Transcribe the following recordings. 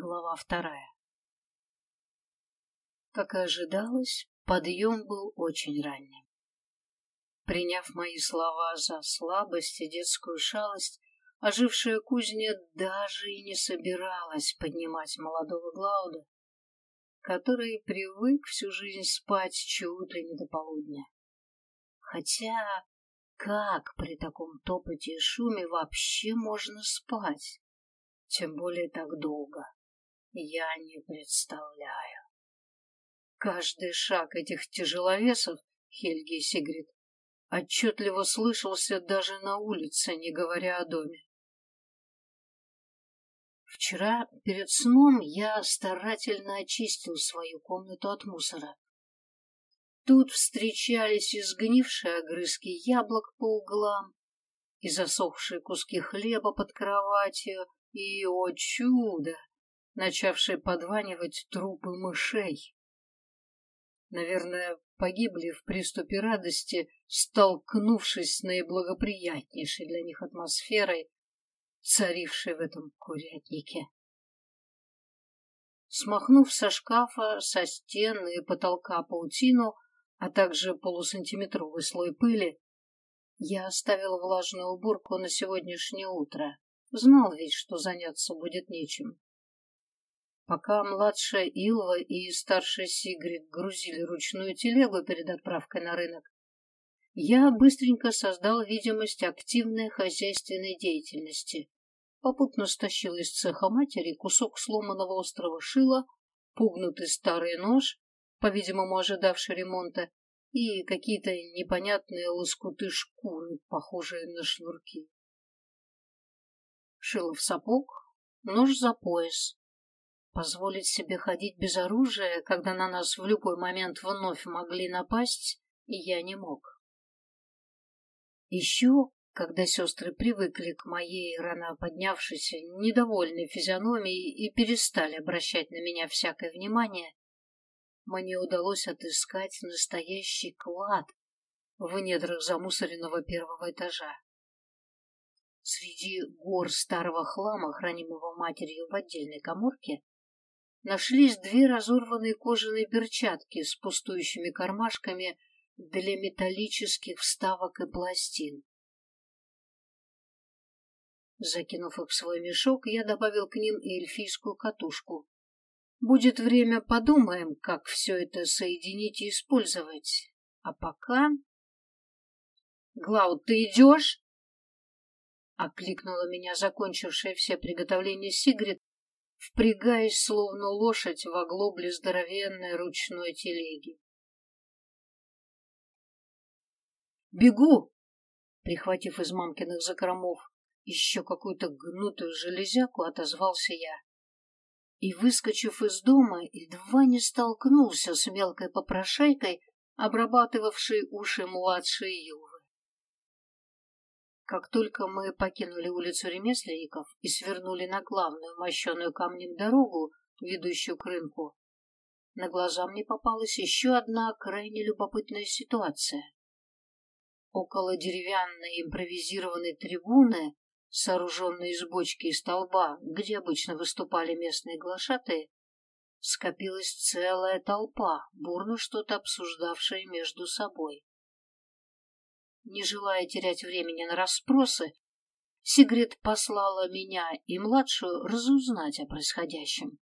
Глава вторая. Как и ожидалось, подъем был очень ранним. Приняв мои слова за слабость и детскую шалость, ожившая кузня даже и не собиралась поднимать молодого Глауда, который привык всю жизнь спать ли не до полудня. Хотя как при таком топоте и шуме вообще можно спать? Тем более так долго. Я не представляю. Каждый шаг этих тяжеловесов, Хельги и Сигрид, отчетливо слышался даже на улице, не говоря о доме. Вчера перед сном я старательно очистил свою комнату от мусора. Тут встречались изгнившие огрызки яблок по углам и засохшие куски хлеба под кроватью, и, о чудо, начавшие подванивать трупы мышей. Наверное, погибли в приступе радости, столкнувшись с наиблагоприятнейшей для них атмосферой, царившей в этом курятнике. Смахнув со шкафа, со стен и потолка паутину, а также полусантиметровый слой пыли, я оставил влажную уборку на сегодняшнее утро. Знал ведь, что заняться будет нечем. Пока младшая Илва и старшая Сигрид грузили ручную телегу перед отправкой на рынок, я быстренько создал видимость активной хозяйственной деятельности. Попутно стащил из цеха матери кусок сломанного острого шила, пугнутый старый нож, по-видимому, ожидавший ремонта, и какие-то непонятные лоскуты шкуры, похожие на шнурки. Шило в сапог, нож за пояс, Позволить себе ходить без оружия, когда на нас в любой момент вновь могли напасть, я не мог. Еще, когда сестры привыкли к моей рано поднявшейся, недовольной физиономии и перестали обращать на меня всякое внимание, мне удалось отыскать настоящий клад в недрах замусоренного первого этажа. Среди гор старого хлама, хранимого матерью в отдельной коморке, нашлись две разорванные кожаные перчатки с пустующими кармашками для металлических вставок и пластин. Закинув их в свой мешок, я добавил к ним и эльфийскую катушку. Будет время, подумаем, как все это соединить и использовать. А пока... Глауд, ты идешь? Окликнула меня закончившая все приготовления Сигрид, впрягаясь, словно лошадь, в оглобле здоровенной ручной телеги. «Бегу!» Прихватив из мамкиных закромов еще какую-то гнутую железяку, отозвался я. И, выскочив из дома, едва не столкнулся с мелкой попрошайкой, обрабатывавшей уши младшей Ювы. Как только мы покинули улицу ремесленников и свернули на главную мощеную камнем дорогу, ведущую к рынку, на глаза мне попалась еще одна крайне любопытная ситуация. Около деревянной импровизированной трибуны, сооруженной из бочки и столба, где обычно выступали местные глашатые, скопилась целая толпа, бурно что-то обсуждавшая между собой. Не желая терять времени на расспросы, Сигрид послала меня и младшую разузнать о происходящем.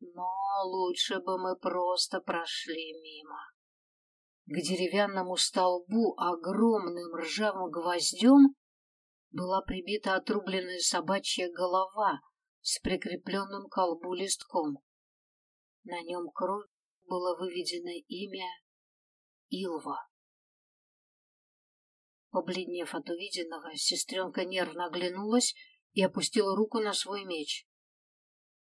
Но лучше бы мы просто прошли мимо. К деревянному столбу огромным ржавым гвоздем была прибита отрубленная собачья голова с прикрепленным к колбу листком. На нем кровь было выведено имя Илва. Побледнев от увиденного, сестренка нервно оглянулась и опустила руку на свой меч.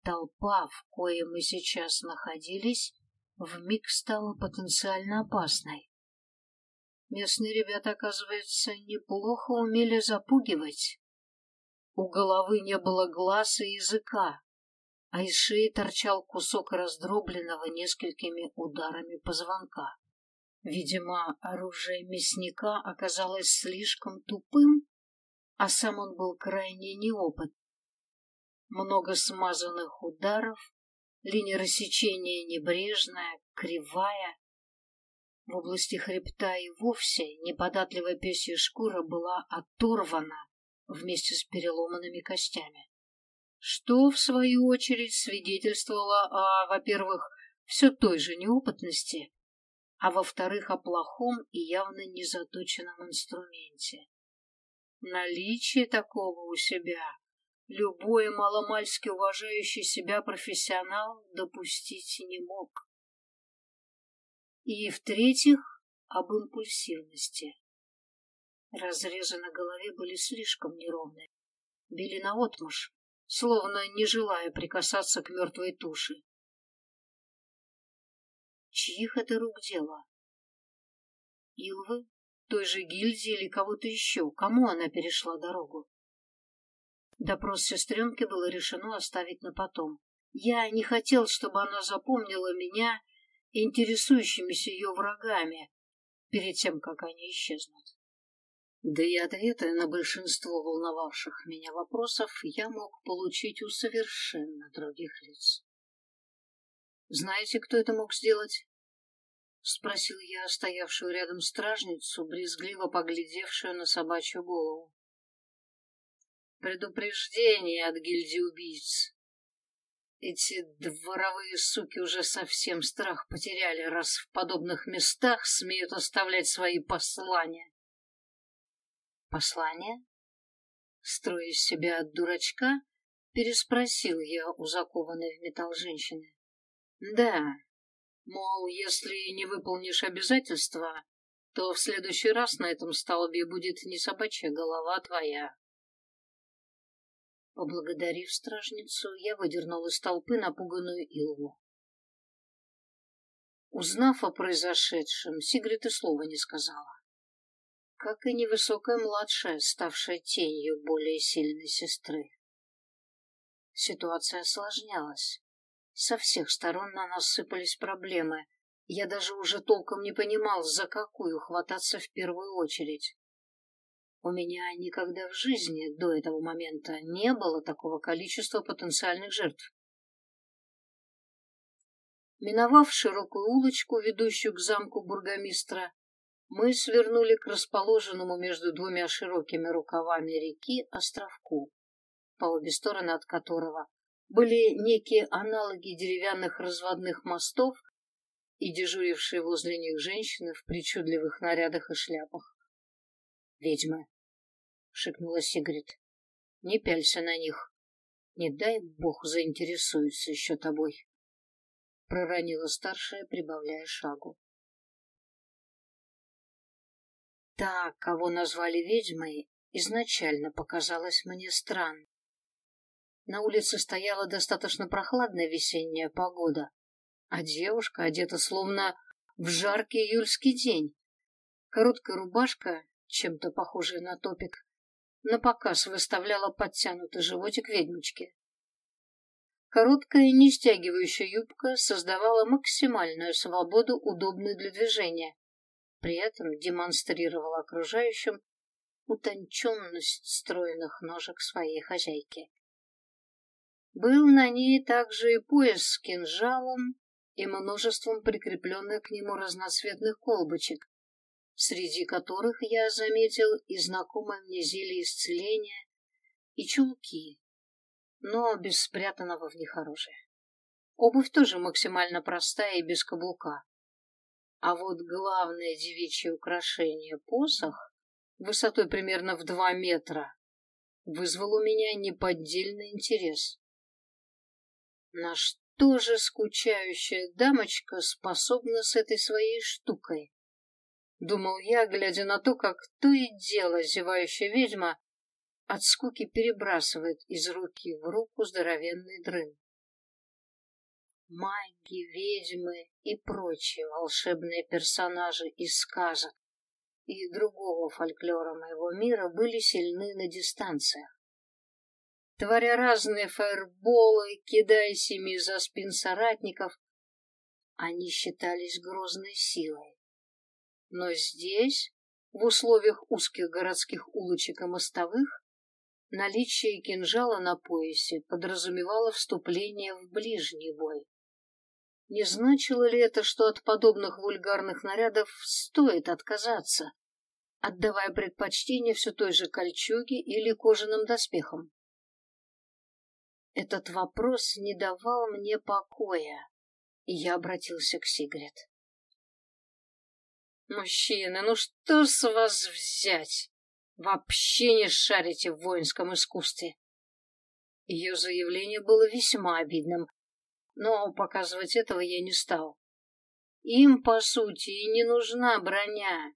Толпа, в коей мы сейчас находились, вмиг стала потенциально опасной. Местные ребята, оказывается, неплохо умели запугивать. У головы не было глаз и языка, а из шеи торчал кусок раздробленного несколькими ударами позвонка. Видимо, оружие мясника оказалось слишком тупым, а сам он был крайне неопыт. Много смазанных ударов, линия рассечения небрежная, кривая. В области хребта и вовсе неподатливая песья шкура была оторвана вместе с переломанными костями. Что, в свою очередь, свидетельствовало о, во-первых, все той же неопытности, а во-вторых, о плохом и явно незаточенном инструменте. Наличие такого у себя любой маломальски уважающий себя профессионал допустить не мог. И, в-третьих, об импульсивности. Разрезы на голове были слишком неровные, били наотмашь, словно не желая прикасаться к мертвой туше. Чьих это рук дело? Илвы, той же гильдии или кого-то еще? Кому она перешла дорогу? Допрос сестренки было решено оставить на потом. Я не хотел, чтобы она запомнила меня интересующимися ее врагами перед тем, как они исчезнут. Да и ответы на большинство волновавших меня вопросов я мог получить у совершенно других лиц. «Знаете, кто это мог сделать?» — спросил я стоявшую рядом стражницу, брезгливо поглядевшую на собачью голову. Предупреждение от гильдии убийц. Эти дворовые суки уже совсем страх потеряли, раз в подобных местах смеют оставлять свои послания. Послание? Строя себя от дурачка, переспросил я у закованной в металл женщины. Да, мол, если не выполнишь обязательства, то в следующий раз на этом столбе будет не собачья голова твоя, Поблагодарив стражницу, я выдернул из толпы напуганную Илву. Узнав о произошедшем, Сигрид и слова не сказала. Как и невысокая младшая, ставшая тенью более сильной сестры. Ситуация осложнялась. Со всех сторон на нас сыпались проблемы. Я даже уже толком не понимал, за какую хвататься в первую очередь. У меня никогда в жизни до этого момента не было такого количества потенциальных жертв. Миновав широкую улочку, ведущую к замку бургомистра, мы свернули к расположенному между двумя широкими рукавами реки островку, по обе стороны от которого были некие аналоги деревянных разводных мостов и дежурившие возле них женщины в причудливых нарядах и шляпах. «Ведьмы!» — шепнула Сигрид. «Не пялься на них. Не дай бог заинтересуются еще тобой», — проронила старшая, прибавляя шагу. Та, кого назвали ведьмой, изначально показалась мне странной. На улице стояла достаточно прохладная весенняя погода, а девушка одета словно в жаркий июльский день. Короткая рубашка, чем-то похожая на топик, на показ выставляла подтянутый животик ведьмочки. Короткая, не стягивающая юбка создавала максимальную свободу, удобную для движения, при этом демонстрировала окружающим утонченность стройных ножек своей хозяйки. Был на ней также и пояс с кинжалом и множеством прикрепленных к нему разноцветных колбочек, среди которых я заметил и знакомое мне зелье исцеления, и чулки, но без спрятанного в них оружия. Обувь тоже максимально простая и без каблука. А вот главное девичье украшение посох, высотой примерно в два метра, вызвал у меня неподдельный интерес. На что же скучающая дамочка способна с этой своей штукой? Думал я, глядя на то, как то и дело зевающая ведьма от скуки перебрасывает из руки в руку здоровенный дрын. Маги, ведьмы и прочие волшебные персонажи из сказок и другого фольклора моего мира были сильны на дистанциях. Творя разные фаерболы, кидаясь ими за спин соратников, они считались грозной силой. Но здесь, в условиях узких городских улочек и мостовых, Наличие кинжала на поясе подразумевало вступление в ближний бой. Не значило ли это, что от подобных вульгарных нарядов стоит отказаться, отдавая предпочтение все той же кольчуге или кожаным доспехам? Этот вопрос не давал мне покоя, я обратился к Сигрид. «Мужчины, ну что с вас взять? Вообще не шарите в воинском искусстве!» Ее заявление было весьма обидным, но показывать этого я не стал. Им, по сути, и не нужна броня.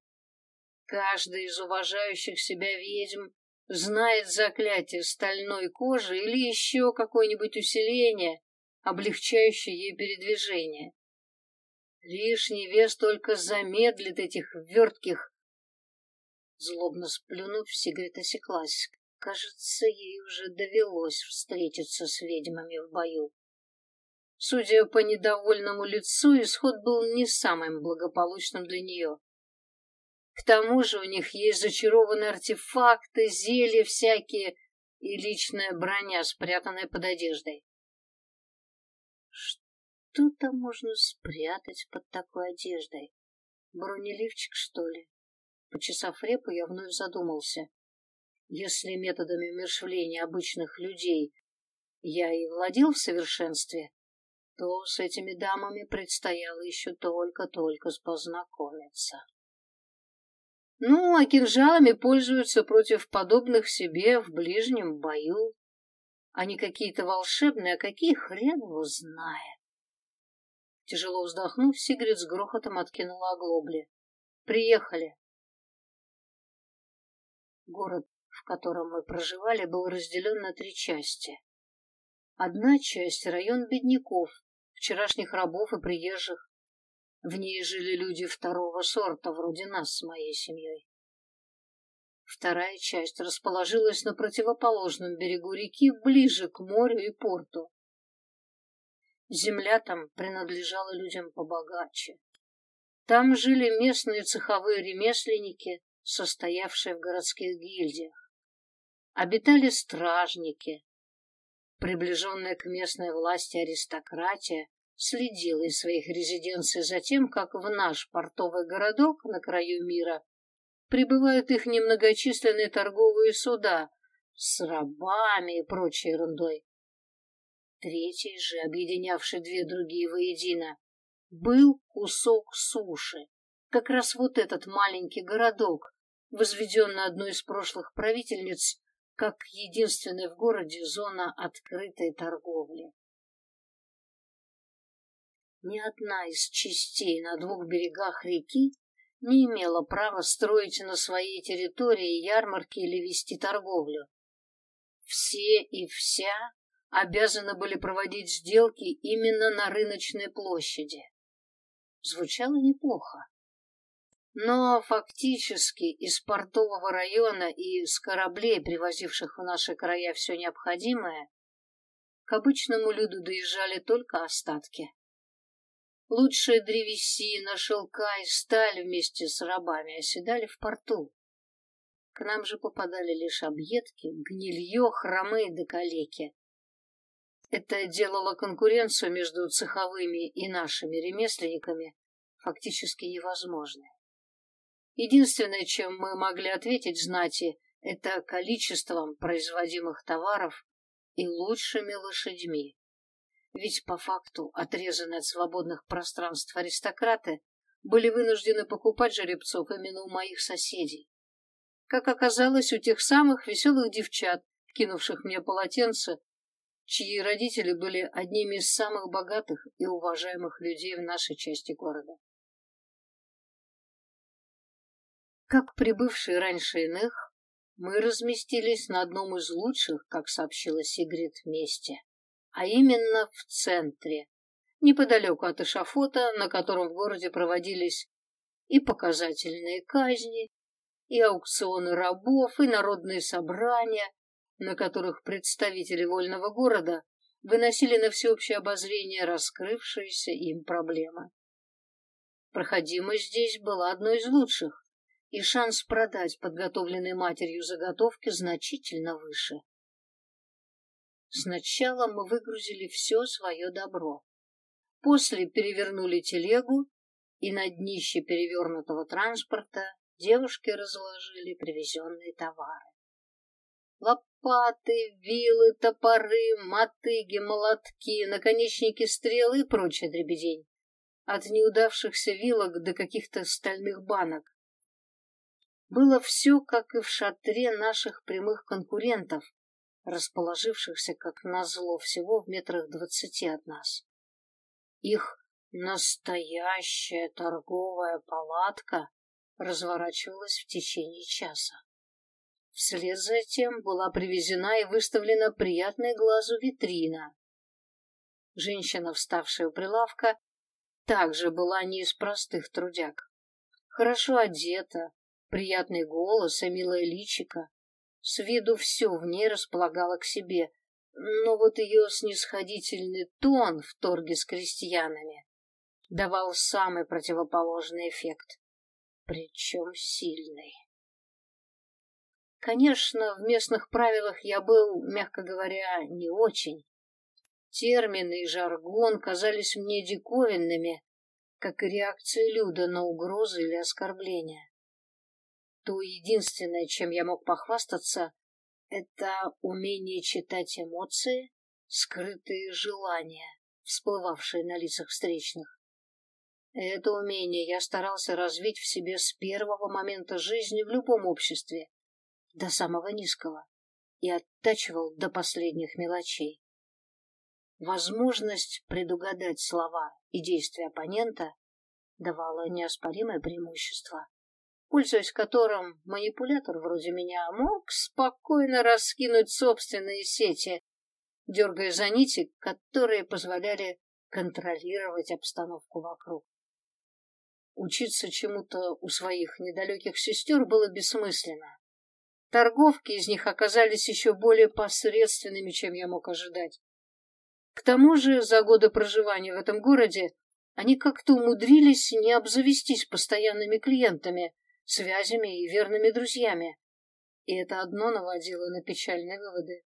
Каждый из уважающих себя ведьм знает заклятие стальной кожи или еще какое-нибудь усиление, облегчающее ей передвижение. Лишний вес только замедлит этих вертких. Злобно сплюнув, Сигрид осеклась. Кажется, ей уже довелось встретиться с ведьмами в бою. Судя по недовольному лицу, исход был не самым благополучным для нее. К тому же у них есть зачарованные артефакты, зелья всякие и личная броня, спрятанная под одеждой. Что там можно спрятать под такой одеждой? Бронеливчик, что ли? Почесав репу, я вновь задумался. Если методами умершвления обычных людей я и владел в совершенстве, то с этими дамами предстояло еще только-только познакомиться. Ну, а кинжалами пользуются против подобных себе в ближнем бою. Они какие-то волшебные, а какие хрен его знает. Тяжело вздохнув, Сигрид с грохотом откинула оглобли. Приехали. Город, в котором мы проживали, был разделен на три части. Одна часть — район бедняков, вчерашних рабов и приезжих. В ней жили люди второго сорта, вроде нас с моей семьей. Вторая часть расположилась на противоположном берегу реки, ближе к морю и порту. Земля там принадлежала людям побогаче. Там жили местные цеховые ремесленники, состоявшие в городских гильдиях. Обитали стражники. Приближенная к местной власти аристократия следила из своих резиденций за тем, как в наш портовый городок на краю мира прибывают их немногочисленные торговые суда с рабами и прочей ерундой. Третий же, объединявший две другие воедино, был кусок суши. Как раз вот этот маленький городок, возведенный одной из прошлых правительниц как единственная в городе зона открытой торговли. Ни одна из частей на двух берегах реки не имела права строить на своей территории ярмарки или вести торговлю. Все и вся обязаны были проводить сделки именно на рыночной площади. Звучало неплохо. Но фактически из портового района и с кораблей, привозивших в наши края все необходимое, к обычному люду доезжали только остатки. Лучшая древесина, шелка и сталь вместе с рабами оседали в порту. К нам же попадали лишь объедки, гнилье, хромы да калеки. Это делало конкуренцию между цеховыми и нашими ремесленниками фактически невозможной. Единственное, чем мы могли ответить знати, это количеством производимых товаров и лучшими лошадьми. Ведь по факту отрезанные от свободных пространств аристократы были вынуждены покупать жеребцов именно у моих соседей. Как оказалось, у тех самых веселых девчат, кинувших мне полотенце, чьи родители были одними из самых богатых и уважаемых людей в нашей части города. Как прибывшие раньше иных, мы разместились на одном из лучших, как сообщила Сигрид, месте а именно в центре, неподалеку от эшафота, на котором в городе проводились и показательные казни, и аукционы рабов, и народные собрания, на которых представители вольного города выносили на всеобщее обозрение раскрывшиеся им проблемы. Проходимость здесь была одной из лучших, и шанс продать подготовленные матерью заготовки значительно выше. Сначала мы выгрузили все свое добро. После перевернули телегу, и на днище перевернутого транспорта девушки разложили привезенные товары. Лопаты, вилы, топоры, мотыги, молотки, наконечники стрел и прочая дребедень. От неудавшихся вилок до каких-то стальных банок. Было все, как и в шатре наших прямых конкурентов, расположившихся, как назло, всего в метрах двадцати от нас. Их настоящая торговая палатка разворачивалась в течение часа. Вслед за тем была привезена и выставлена приятная глазу витрина. Женщина, вставшая у прилавка, также была не из простых трудяг. Хорошо одета, приятный голос и милое личико. С виду все в ней располагало к себе, но вот ее снисходительный тон в торге с крестьянами давал самый противоположный эффект, причем сильный. Конечно, в местных правилах я был, мягко говоря, не очень. Термины и жаргон казались мне диковинными, как и реакция Люда на угрозы или оскорбления. То единственное, чем я мог похвастаться, это умение читать эмоции, скрытые желания, всплывавшие на лицах встречных. Это умение я старался развить в себе с первого момента жизни в любом обществе, до самого низкого и оттачивал до последних мелочей. Возможность предугадать слова и действия оппонента давала неоспоримое преимущество, пользуясь которым манипулятор вроде меня мог спокойно раскинуть собственные сети, дергая за нити, которые позволяли контролировать обстановку вокруг. Учиться чему-то у своих недалеких сестер было бессмысленно. Торговки из них оказались еще более посредственными, чем я мог ожидать. К тому же за годы проживания в этом городе они как-то умудрились не обзавестись постоянными клиентами, связями и верными друзьями. И это одно наводило на печальные выводы.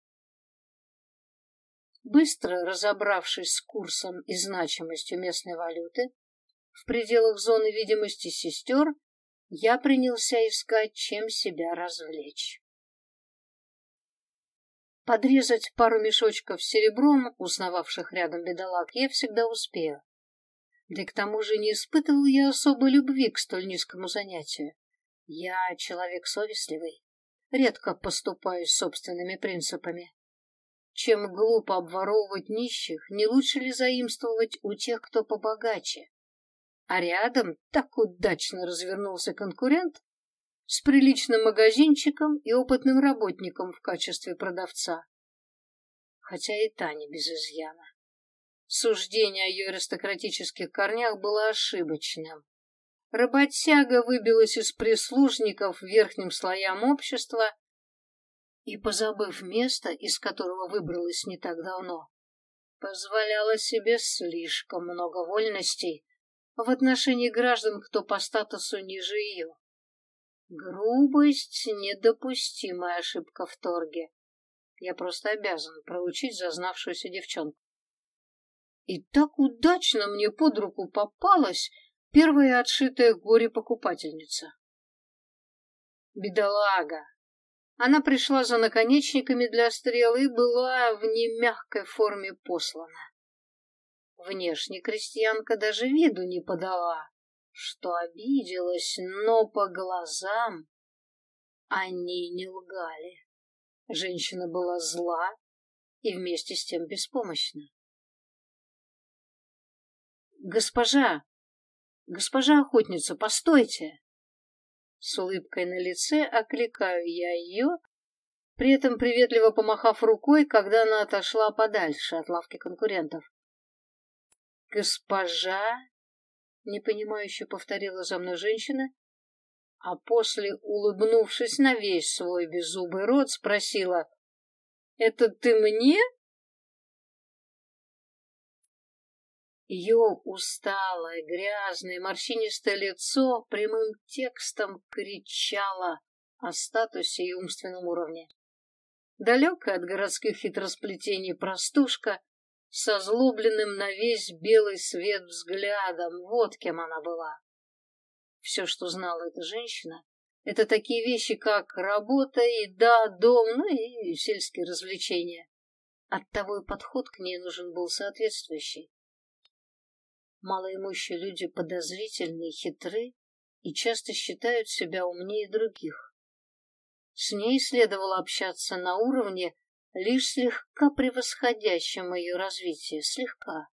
Быстро разобравшись с курсом и значимостью местной валюты, в пределах зоны видимости сестер, я принялся искать, чем себя развлечь. Подрезать пару мешочков серебром, узнававших рядом бедолаг, я всегда успею. Да и к тому же не испытывал я особой любви к столь низкому занятию. Я человек совестливый, редко поступаюсь собственными принципами. Чем глупо обворовывать нищих, не лучше ли заимствовать у тех, кто побогаче? А рядом так удачно развернулся конкурент с приличным магазинчиком и опытным работником в качестве продавца. Хотя и та не без изъяна. Суждение о ее аристократических корнях было ошибочным. Работяга выбилась из прислужников верхним слоям общества и, позабыв место, из которого выбралась не так давно, позволяла себе слишком много вольностей, в отношении граждан, кто по статусу ниже ее. Грубость — недопустимая ошибка в торге. Я просто обязан проучить зазнавшуюся девчонку. И так удачно мне под руку попалась первая отшитая горе-покупательница. Бедолага! Она пришла за наконечниками для стрелы и была в немягкой форме послана. Внешне крестьянка даже виду не подала, что обиделась, но по глазам они не лгали. Женщина была зла и вместе с тем беспомощна. «Госпожа! Госпожа охотница, постойте!» С улыбкой на лице окликаю я ее, при этом приветливо помахав рукой, когда она отошла подальше от лавки конкурентов. «Госпожа?» — непонимающе повторила за мной женщина, а после, улыбнувшись на весь свой беззубый рот, спросила, «Это ты мне?» Ее усталое, грязное, морщинистое лицо прямым текстом кричало о статусе и умственном уровне. Далекая от городских хитросплетений простушка с озлобленным на весь белый свет взглядом, вот кем она была. Все, что знала эта женщина, это такие вещи, как работа, еда, дом, ну и сельские развлечения. Оттого и подход к ней нужен был соответствующий. Малоимущие люди подозрительны и хитры и часто считают себя умнее других. С ней следовало общаться на уровне, лишь слегка превосходящем ее развитие, слегка.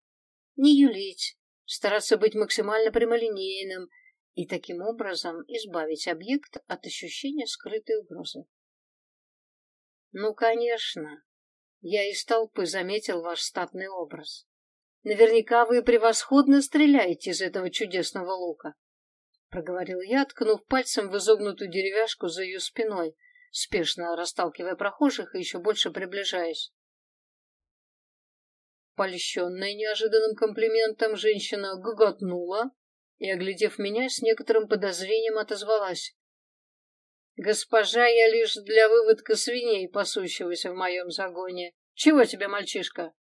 Не юлить, стараться быть максимально прямолинейным и таким образом избавить объект от ощущения скрытой угрозы. Ну, конечно, я из толпы заметил ваш статный образ. Наверняка вы превосходно стреляете из этого чудесного лука, — проговорил я, ткнув пальцем в изогнутую деревяшку за ее спиной, спешно расталкивая прохожих и еще больше приближаясь. Польщенная неожиданным комплиментом, женщина гоготнула и, оглядев меня, с некоторым подозрением отозвалась. «Госпожа, я лишь для выводка свиней, пасущегося в моем загоне. Чего тебе, мальчишка?»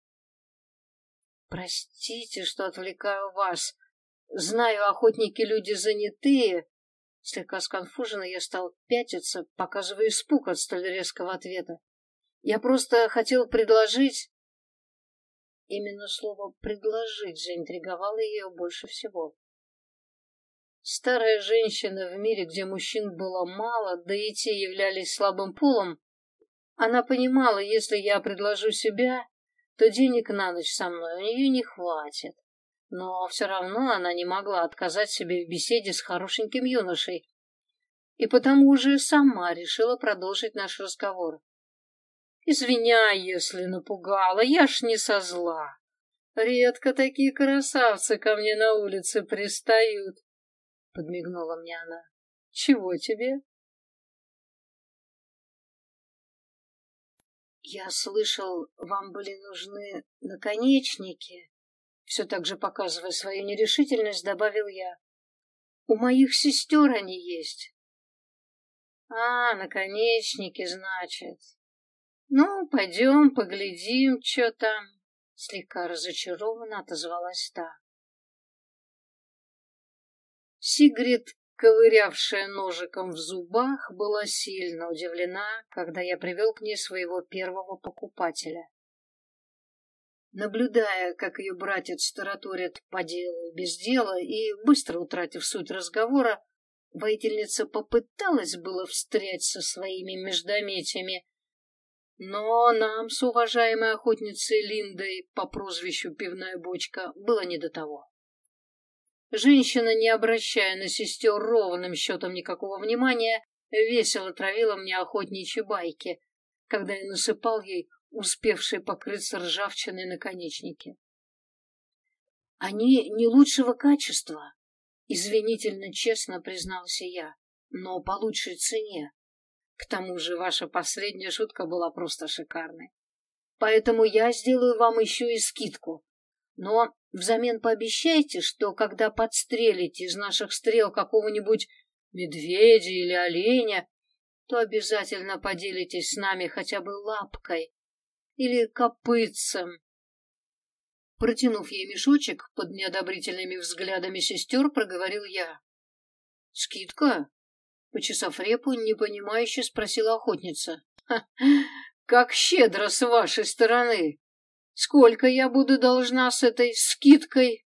«Простите, что отвлекаю вас. Знаю, охотники люди занятые». Слегка сконфуженно я стал пятиться, показывая испуг от столь резкого ответа. «Я просто хотел предложить...» Именно слово «предложить» заинтриговало ее больше всего. Старая женщина в мире, где мужчин было мало, да и те являлись слабым полом, она понимала, если я предложу себя, то денег на ночь со мной у нее не хватит. Но все равно она не могла отказать себе в беседе с хорошеньким юношей. И потому уже сама решила продолжить наш разговор. Извиняй, если напугала, я ж не со зла. Редко такие красавцы ко мне на улице пристают, — подмигнула мне она. Чего тебе? Я слышал, вам были нужны наконечники. Все так же показывая свою нерешительность, добавил я. У моих сестер они есть. А, наконечники, значит. Ну, пойдем, поглядим, что там. Слегка разочарованно отозвалась та. Сигрид ковырявшая ножиком в зубах, была сильно удивлена, когда я привел к ней своего первого покупателя. Наблюдая, как ее братец тараторит по делу без дела и, быстро утратив суть разговора, воительница попыталась было встрять со своими междометиями, но нам с уважаемой охотницей Линдой по прозвищу Пивная Бочка было не до того. Женщина, не обращая на сестер ровным счетом никакого внимания, весело травила мне охотничьи байки, когда я насыпал ей успевшие покрыться ржавчиной наконечники. Они не лучшего качества, извинительно честно признался я, но по лучшей цене. К тому же ваша последняя шутка была просто шикарной. Поэтому я сделаю вам еще и скидку. Но Взамен пообещайте, что когда подстрелите из наших стрел какого-нибудь медведя или оленя, то обязательно поделитесь с нами хотя бы лапкой или копытцем. Протянув ей мешочек под неодобрительными взглядами сестер, проговорил я. — Скидка? — почесав репу, непонимающе спросила охотница. — Как щедро с вашей стороны! Сколько я буду должна с этой скидкой?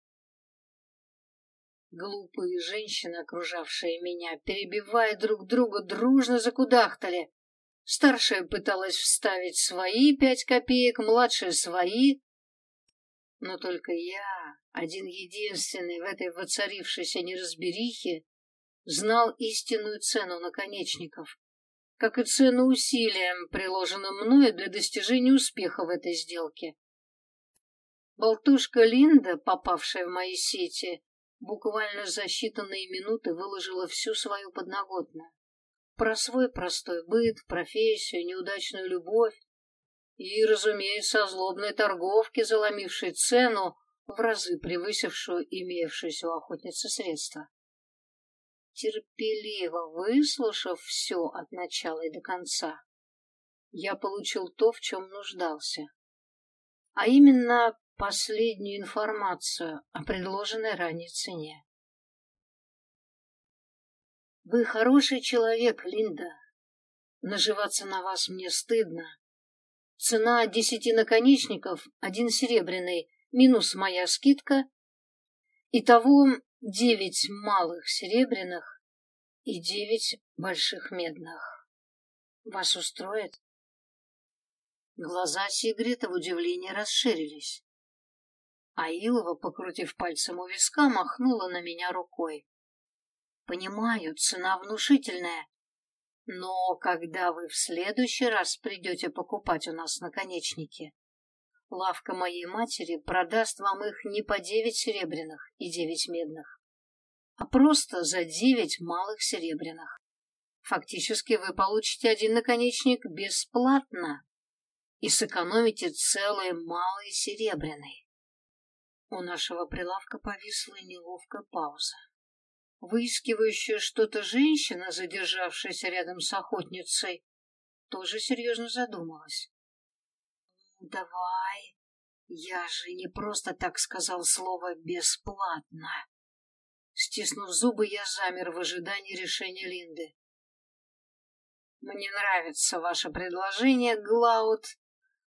Глупые женщины, окружавшие меня, перебивая друг друга, дружно закудахтали. Старшая пыталась вставить свои пять копеек, младшая свои. Но только я, один единственный в этой воцарившейся неразберихе, знал истинную цену наконечников, как и цену усилиям, приложенным мною для достижения успеха в этой сделке. Болтушка Линда, попавшая в мои сети, буквально за считанные минуты выложила всю свою подноготную. Про свой простой быт, профессию, неудачную любовь и, разумеется, о злобной торговке, заломившей цену в разы превысившую имевшуюся у охотницы средства. Терпеливо выслушав все от начала и до конца, я получил то, в чем нуждался, а именно последнюю информацию о предложенной ранее цене. Вы хороший человек, Линда. Наживаться на вас мне стыдно. Цена десяти наконечников, один серебряный, минус моя скидка. Итого девять малых серебряных и девять больших медных. Вас устроит? Глаза Сигрита в удивлении расширились. А Илова, покрутив пальцем у виска, махнула на меня рукой. Понимаю, цена внушительная. Но когда вы в следующий раз придете покупать у нас наконечники, лавка моей матери продаст вам их не по девять серебряных и девять медных, а просто за девять малых серебряных. Фактически вы получите один наконечник бесплатно и сэкономите целый малый серебряный. У нашего прилавка повисла неловкая пауза. Выискивающая что-то женщина, задержавшаяся рядом с охотницей, тоже серьезно задумалась. «Ну, давай. Я же не просто так сказал слово «бесплатно». Стиснув зубы, я замер в ожидании решения Линды. «Мне нравится ваше предложение, Глауд.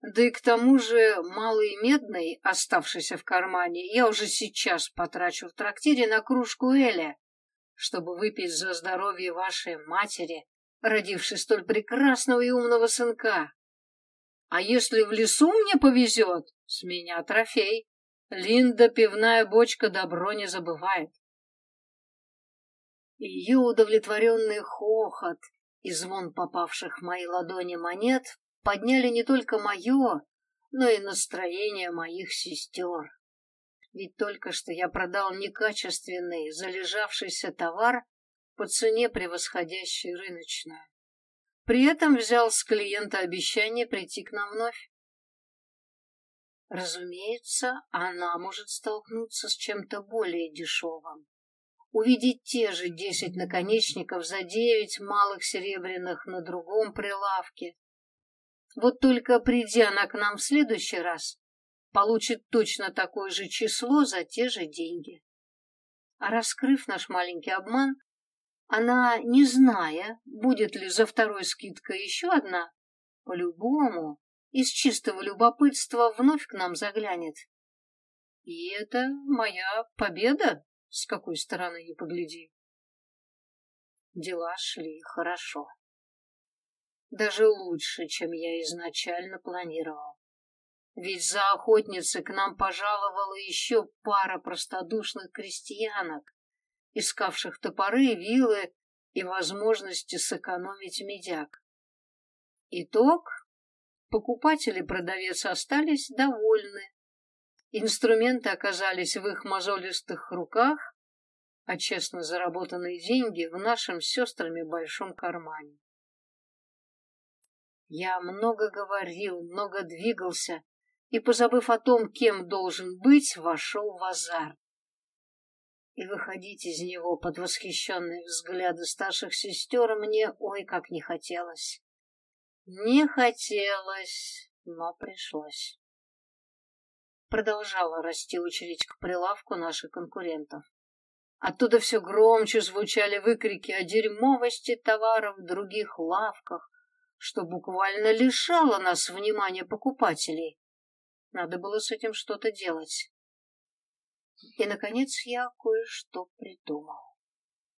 Да и к тому же малый медный, оставшийся в кармане, я уже сейчас потрачу в трактире на кружку Эля чтобы выпить за здоровье вашей матери, родившей столь прекрасного и умного сынка. А если в лесу мне повезет, с меня трофей. Линда пивная бочка добро не забывает. Ее удовлетворенный хохот и звон попавших в мои ладони монет подняли не только мое, но и настроение моих сестер. Ведь только что я продал некачественный, залежавшийся товар по цене, превосходящей рыночную. При этом взял с клиента обещание прийти к нам вновь. Разумеется, она может столкнуться с чем-то более дешевым. Увидеть те же десять наконечников за девять малых серебряных на другом прилавке. Вот только придя она к нам в следующий раз, получит точно такое же число за те же деньги. А раскрыв наш маленький обман, она, не зная, будет ли за второй скидкой еще одна, по-любому, из чистого любопытства вновь к нам заглянет. И это моя победа, с какой стороны не погляди. Дела шли хорошо. Даже лучше, чем я изначально планировал. Ведь за охотницей к нам пожаловала еще пара простодушных крестьянок, искавших топоры, вилы и возможности сэкономить медяк. Итог. Покупатель и продавец остались довольны. Инструменты оказались в их мозолистых руках, а честно заработанные деньги в нашем сестрами большом кармане. Я много говорил, много двигался, и, позабыв о том, кем должен быть, вошел в азарт. И выходить из него под восхищенные взгляды старших сестер мне ой как не хотелось. Не хотелось, но пришлось. Продолжала расти очередь к прилавку наших конкурентов. Оттуда все громче звучали выкрики о дерьмовости товаров в других лавках, что буквально лишало нас внимания покупателей. Надо было с этим что-то делать. И, наконец, я кое-что придумал.